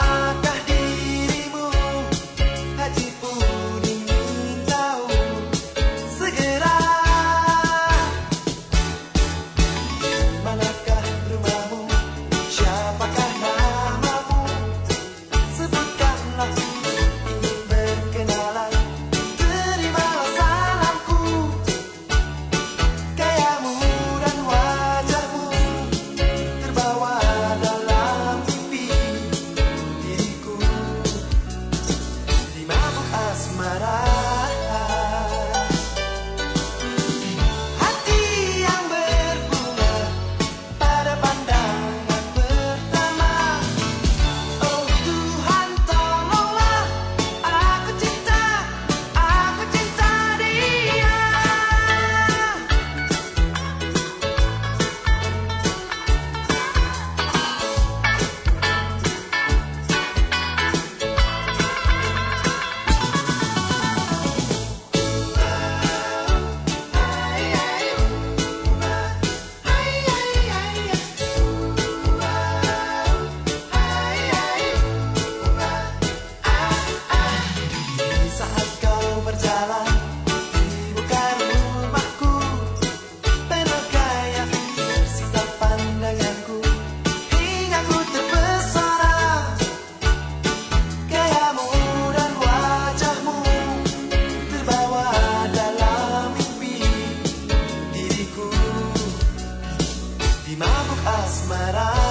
I asmara